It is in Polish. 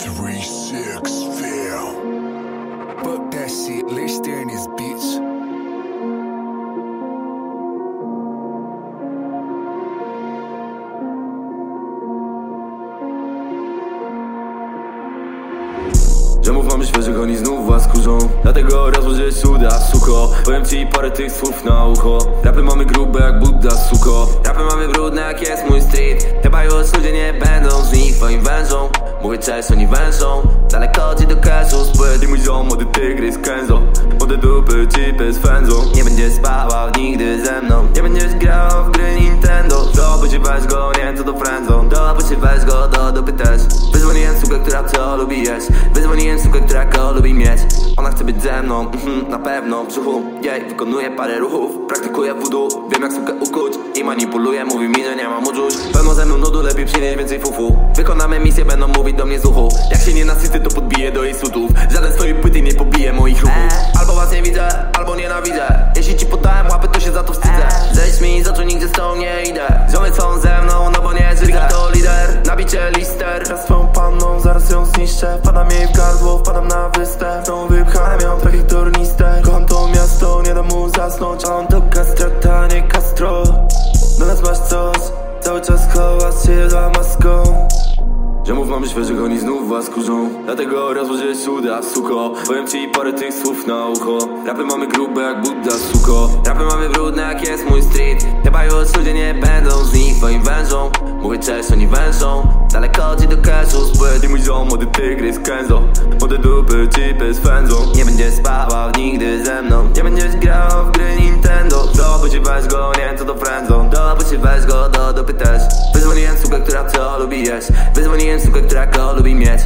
Three six fail. Fuck that shit. Let's stay in this bitch. Ziomów mamy świeżych, oni znów was kurzą Dlatego rozłożyłeś uda, suko Powiem ci parę tych słów na ucho Rapy mamy grube jak Buddha, suko Rapy mamy brudne jak jest mój street Chyba już ludzie nie będą z nich twoim Mówię cześć, oni wężą. Daleko ci do cashu spłyt I mój ziom, młody tygrys Kenzo Młode dupy, chipy z fędzą Nie będziesz spała nigdy ze mną. Nie będziesz grał w gry Nintendo. Doby ci weź go, nie co to friendzą. Doby ci weź go, do dupy też. Wyzwoliłem sukę, która co lubi jeść. Wyzwoliłem sukę, która go lubi mieć Ona chce być ze mną, mhm, na pewno. Brzuchu Jej, wykonuję parę ruchów. Praktykuję voodoo, wiem jak sukę ukuć I manipuluję, mówi mi, że nie mam uczuć Pełno ze mną nudu, lepiej przynieść więcej fufu. Wykonamy misję, będą mówić do mnie z uchu. Jak się nie nasyty, to podbiję do jej sutów. Żaden swojej płyty nie pobije moich ruchów. Albo was nie widzę, albo nienawidzę. Jeśli ci podałem łapy, to się za to wstydzę. Zejdź mi z oczu, nigdzie z tą nie idę. Ziomy są ze mną, no bo nie zwykle to lider. Nabicie lister. Ja swoją panną, zaraz ją zniszczę Wpadam na występ. Tą wypchałem ją, takich tornister Kocham to miasto, nie dam mu zasnąć. A on to kastrata, nie kastro Do nas masz coś, cały czas chowasz się za maską. Ziomów mamy świeżych, oni znów was kurzą. Dlatego rozłożyłeś uda, suko. Powiem ci parę tych słów na ucho. Rapy mamy grube jak Buddha, suko. Rapy mamy brudne jak jest mój street. Chyba już ludzie nie będą z nich wężą Mówię cześć, oni wężą. Daleko do cashu spłyt I mój ziom, młody tygrys Kenzo Młode dupy, chipy z fędzą. Nie będziesz spała nigdy ze mną. Nie będziesz grał w gry Nintendo. Doby ci weź go, nie co to friendzą Doby ci weź go, do dupy też. Wyzwoliłem sukę, która co lubi jeść. Wyzwoliłem sukę, która go lubi mieć